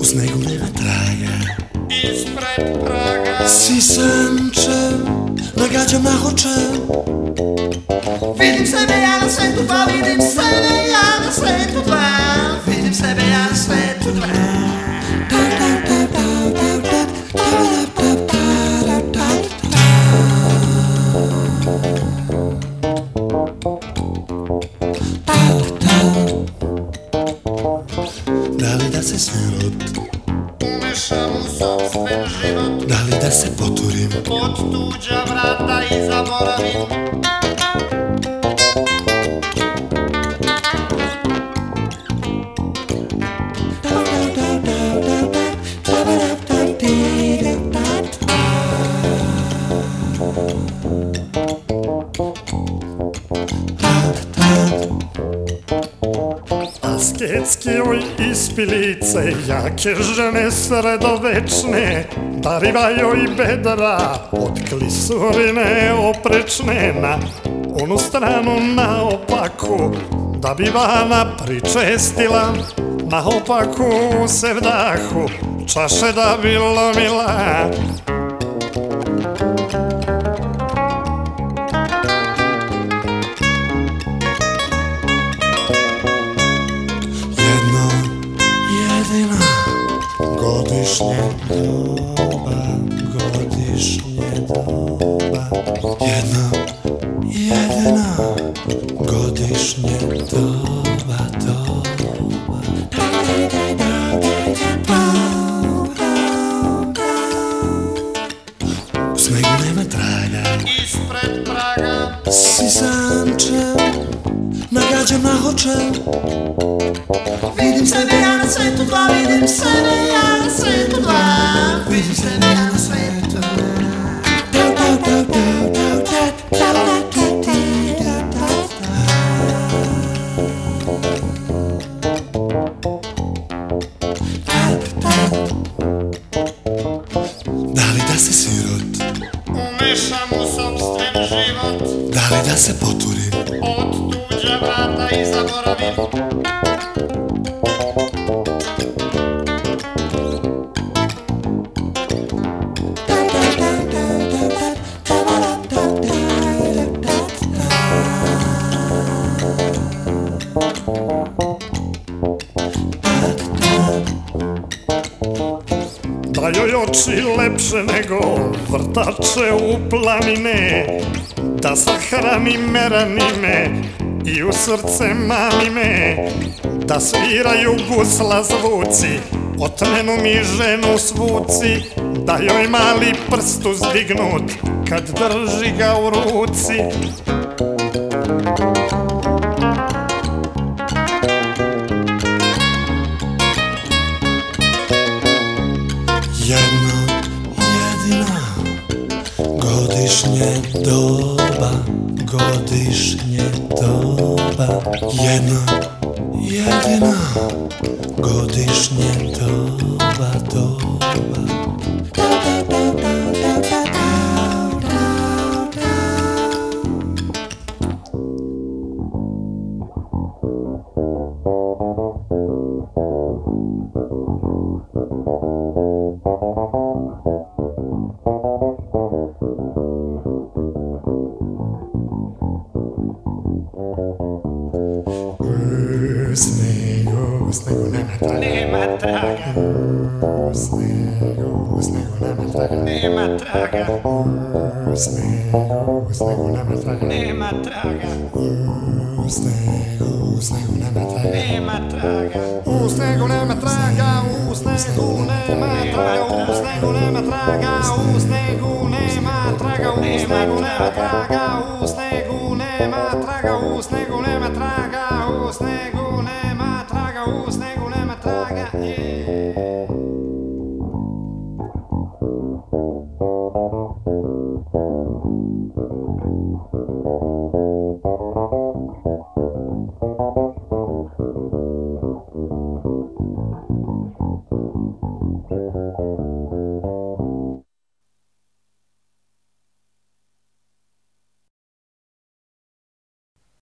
8 maja I spred Praga Sisenczy Nagadziam na oczy Widim sebe, ja na svetu, pa vidim sebe Da se sirot Umešam u sobstven život. Da li da se poturim? Od tuđa vrata i zaboravim Asketski oj ispilice, jake žene sredovečne, darivaju i bedra od klisurine oprečne na onu stranu naopaku, da bi vana pričestila na opaku sevdahu, čaše da bi lomila. Godzisz niedobę, godzisz niedobę Jedna, jedyna Godzisz niedobę, doba Znajdujemy Praga I spred Praga Z Sisanczem Na gadzie na hoczem Da li da se sirot Da joj oči lepše nego vrtače u planine Da sahrani meranime i u srce mamime Da sviraju gusla zvuci, otmenu mi ženu svuci Da joj mali prst uzdignut kad drži ga u ruci jedno, jedyna Godyż nie doba, godyż nie doba. Jedno, jedyna Godyż nie doba, doba. snigorna Nema traga U snegu snigorna mättar. Det mättar. Snigor, snigorna mättar. Det mättar. Snigor, snigorna mättar. Det mättar. Snigorna mättar. Snigorna mättar. Snigorna mättar. Snigorna mättar. Snigorna mättar. Snigorna mättar. Snigorna mättar.